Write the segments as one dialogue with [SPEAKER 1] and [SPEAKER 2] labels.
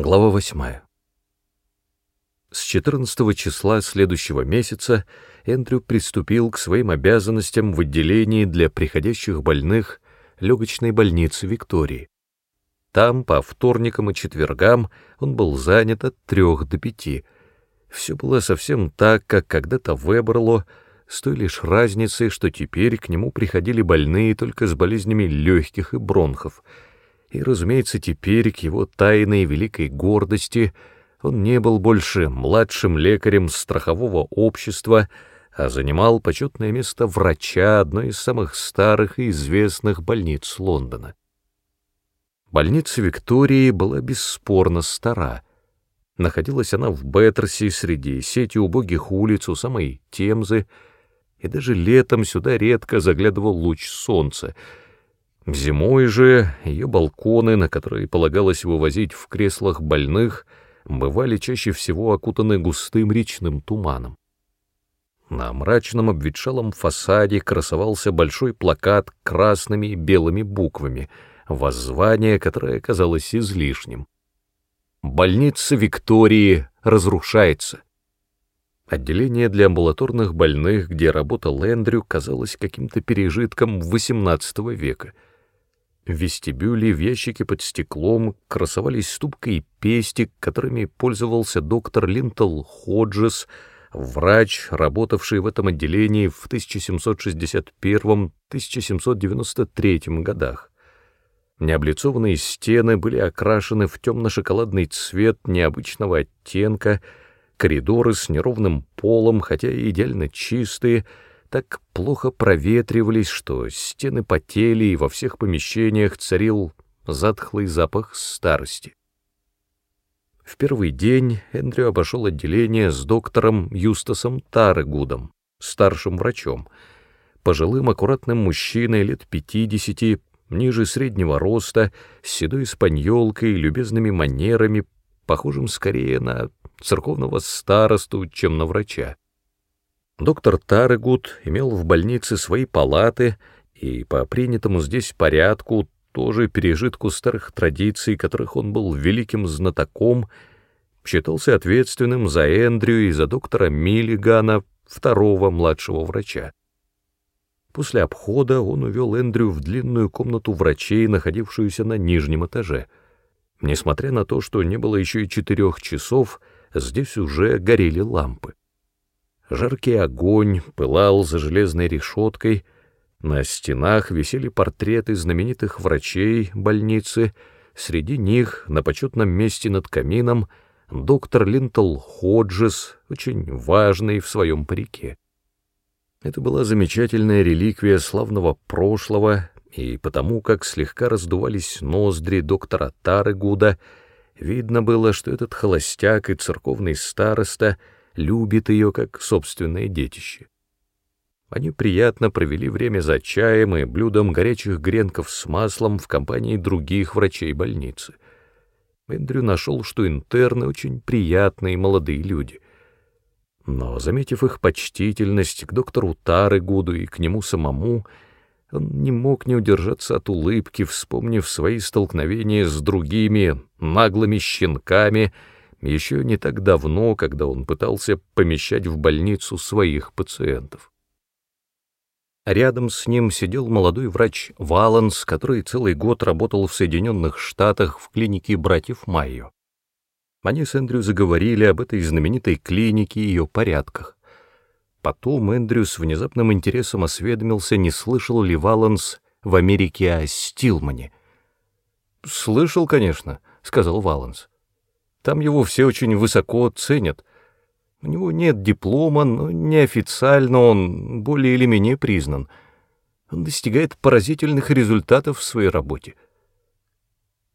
[SPEAKER 1] Глава 8. С 14 числа следующего месяца Эндрю приступил к своим обязанностям в отделении для приходящих больных легочной больницы Виктории. Там по вторникам и четвергам он был занят от трех до пяти. Все было совсем так, как когда-то в Эберло, с той лишь разницей, что теперь к нему приходили больные только с болезнями легких и бронхов — и, разумеется, теперь к его тайной великой гордости он не был больше младшим лекарем страхового общества, а занимал почетное место врача одной из самых старых и известных больниц Лондона. Больница Виктории была бесспорно стара. Находилась она в Беттерси среди сети убогих улиц у самой Темзы, и даже летом сюда редко заглядывал луч солнца — Зимой же ее балконы, на которые полагалось вывозить в креслах больных, бывали чаще всего окутаны густым речным туманом. На мрачном обветшалом фасаде красовался большой плакат красными и белыми буквами, воззвание, которое казалось излишним. «Больница Виктории разрушается». Отделение для амбулаторных больных, где работал Эндрю, казалось каким-то пережитком XVIII века — в вестибюле в ящике под стеклом красовались ступка и пестик, которыми пользовался доктор Линтл Ходжес, врач, работавший в этом отделении в 1761-1793 годах. Необлицованные стены были окрашены в темно-шоколадный цвет необычного оттенка, коридоры с неровным полом, хотя и идеально чистые — так плохо проветривались, что стены потели, и во всех помещениях царил затхлый запах старости. В первый день Эндрю обошел отделение с доктором Юстасом Тарегудом, старшим врачом, пожилым аккуратным мужчиной лет пятидесяти, ниже среднего роста, с седой испаньолкой, любезными манерами, похожим скорее на церковного старосту, чем на врача. Доктор Тарегут имел в больнице свои палаты, и по принятому здесь порядку, тоже пережитку старых традиций, которых он был великим знатоком, считался ответственным за Эндрю и за доктора Миллигана, второго младшего врача. После обхода он увел Эндрю в длинную комнату врачей, находившуюся на нижнем этаже. Несмотря на то, что не было еще и четырех часов, здесь уже горели лампы. Жаркий огонь пылал за железной решеткой, на стенах висели портреты знаменитых врачей больницы, среди них, на почетном месте над камином, доктор Линтл Ходжес, очень важный в своем парике. Это была замечательная реликвия славного прошлого, и потому как слегка раздувались ноздри доктора Тарыгуда, видно было, что этот холостяк и церковный староста — любит ее как собственное детище. Они приятно провели время за чаем и блюдом горячих гренков с маслом в компании других врачей больницы. Эндрю нашел, что интерны очень приятные молодые люди. Но, заметив их почтительность к доктору Тарыгуду и к нему самому, он не мог не удержаться от улыбки, вспомнив свои столкновения с другими наглыми щенками — еще не так давно, когда он пытался помещать в больницу своих пациентов. Рядом с ним сидел молодой врач Валанс, который целый год работал в Соединенных Штатах в клинике братьев Майо. Они с Эндрю заговорили об этой знаменитой клинике и ее порядках. Потом Эндрю с внезапным интересом осведомился, не слышал ли Валанс в Америке о Стилмане. «Слышал, конечно», — сказал Валанс. Там его все очень высоко ценят. У него нет диплома, но неофициально он более или менее признан. Он достигает поразительных результатов в своей работе.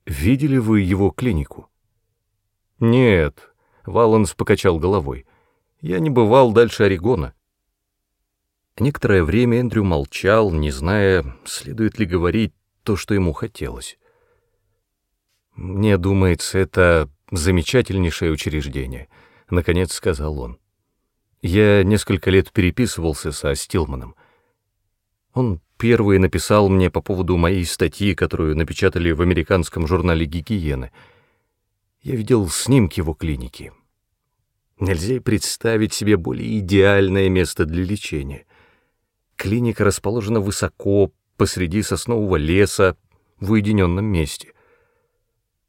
[SPEAKER 1] Видели вы его клинику? Нет, Валанс покачал головой. Я не бывал дальше Орегона. Некоторое время Эндрю молчал, не зная, следует ли говорить то, что ему хотелось. Мне думается, это замечательнейшее учреждение», — наконец сказал он. «Я несколько лет переписывался со Стилманом. Он первый написал мне по поводу моей статьи, которую напечатали в американском журнале «Гигиены». Я видел снимки его клиники. Нельзя представить себе более идеальное место для лечения. Клиника расположена высоко, посреди соснового леса, в уединенном месте.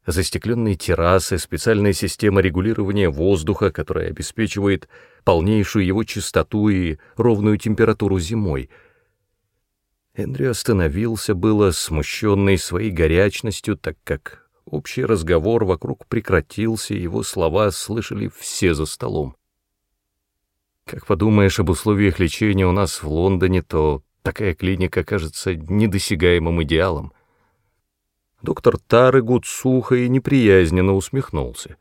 [SPEAKER 1] Застекленные террасы, специальная система регулирования воздуха, которая обеспечивает полнейшую его чистоту и ровную температуру зимой. Эндрю остановился было, смущенный своей горячностью, так как общий разговор вокруг прекратился, его слова слышали все за столом. Как подумаешь об условиях лечения у нас в Лондоне, то такая клиника кажется недосягаемым идеалом. Доктор Тарыгут сухо и неприязненно усмехнулся.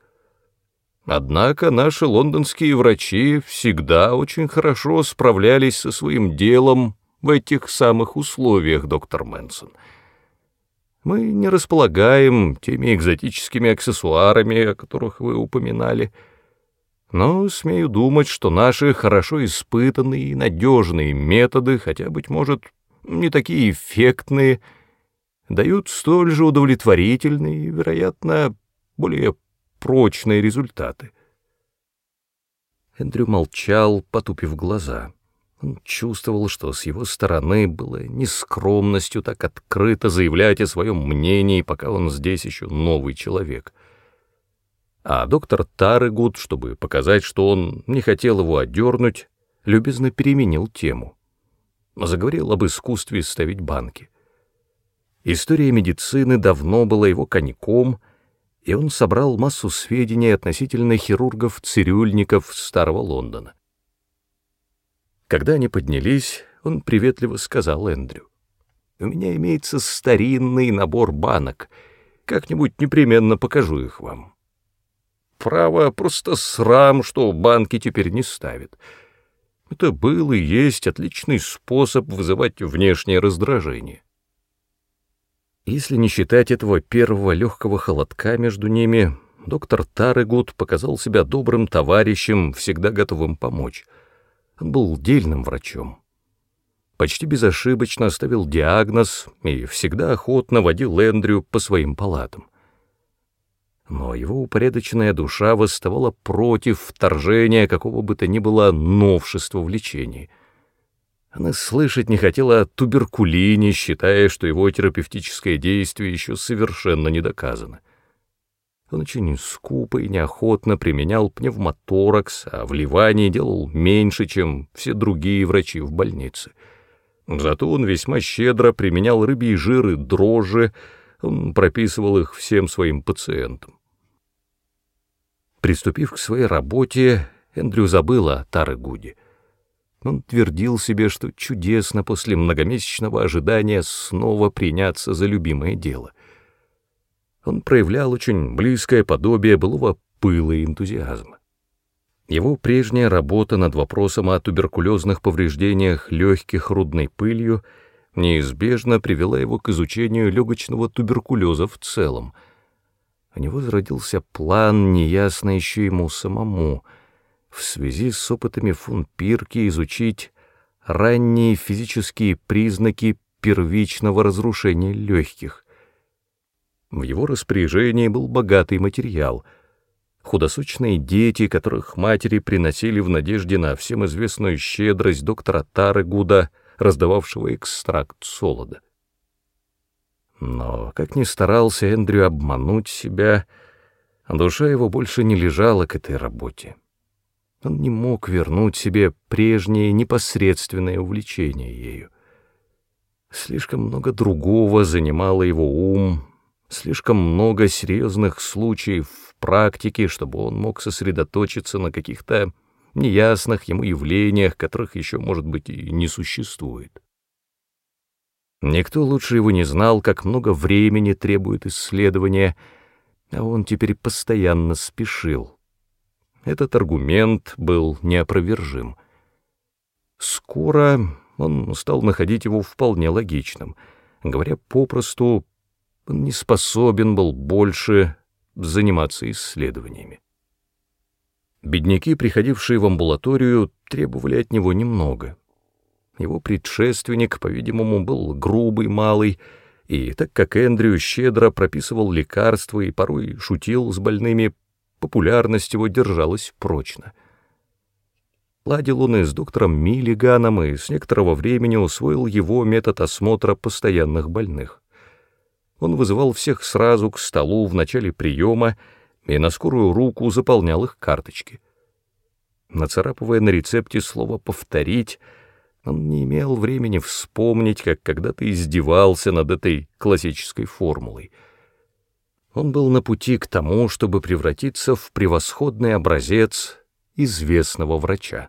[SPEAKER 1] Однако наши лондонские врачи всегда очень хорошо справлялись со своим делом в этих самых условиях, доктор Мэнсон. Мы не располагаем теми экзотическими аксессуарами, о которых вы упоминали, — но смею думать, что наши хорошо испытанные и надежные методы, хотя, быть может, не такие эффектные, дают столь же удовлетворительные и, вероятно, более прочные результаты. Эндрю молчал, потупив глаза. Он чувствовал, что с его стороны было нескромностью так открыто заявлять о своем мнении, пока он здесь еще новый человек — а доктор Тарыгуд, чтобы показать, что он не хотел его одернуть, любезно переменил тему. Заговорил об искусстве ставить банки. История медицины давно была его коньком, и он собрал массу сведений относительно хирургов-цирюльников Старого Лондона. Когда они поднялись, он приветливо сказал Эндрю. «У меня имеется старинный набор банок. Как-нибудь непременно покажу их вам. Право, просто срам, что банки теперь не ставят. Это был и есть отличный способ вызывать внешнее раздражение. Если не считать этого первого легкого холодка между ними, доктор Тарыгут показал себя добрым товарищем, всегда готовым помочь. Он был дельным врачом. Почти безошибочно ставил диагноз и всегда охотно водил Эндрю по своим палатам но его упорядоченная душа восставала против вторжения какого бы то ни было новшества в лечении. Она слышать не хотела о туберкулине, считая, что его терапевтическое действие еще совершенно не доказано. Он очень скупо и неохотно применял пневмоторакс, а в Ливане делал меньше, чем все другие врачи в больнице. Зато он весьма щедро применял рыбьи жиры, дрожжи, он прописывал их всем своим пациентам. Приступив к своей работе, Эндрю забыл о Тары Гуди. Он твердил себе, что чудесно после многомесячного ожидания снова приняться за любимое дело. Он проявлял очень близкое подобие былого пыла и энтузиазма. Его прежняя работа над вопросом о туберкулезных повреждениях легких рудной пылью — неизбежно привела его к изучению легочного туберкулеза в целом. У него зародился план, неясно еще ему самому, в связи с опытами фон Пирки изучить ранние физические признаки первичного разрушения легких. В его распоряжении был богатый материал — худосочные дети, которых матери приносили в надежде на всем известную щедрость доктора Тарыгуда — раздававшего экстракт солода. Но, как ни старался Эндрю обмануть себя, душа его больше не лежала к этой работе. Он не мог вернуть себе прежнее непосредственное увлечение ею. Слишком много другого занимало его ум, слишком много серьезных случаев в практике, чтобы он мог сосредоточиться на каких-то неясных ему явлениях, которых еще, может быть, и не существует. Никто лучше его не знал, как много времени требует исследования, а он теперь постоянно спешил. Этот аргумент был неопровержим. Скоро он стал находить его вполне логичным. Говоря попросту, он не способен был больше заниматься исследованиями. Бедняки, приходившие в амбулаторию, требовали от него немного. Его предшественник, по-видимому, был грубый, малый, И так как Эндрю щедро прописывал лекарства и порой шутил с больными, популярность его держалась прочно. Ладил он и с доктором Миллиганом, и с некоторого времени усвоил его метод осмотра постоянных больных. Он вызывал всех сразу к столу в начале приема и на скорую руку заполнял их карточки. Нацарапывая на рецепте слово «повторить», он не имел времени вспомнить, как когда-то издевался над этой классической формулой. Он был на пути к тому, чтобы превратиться в превосходный образец известного врача.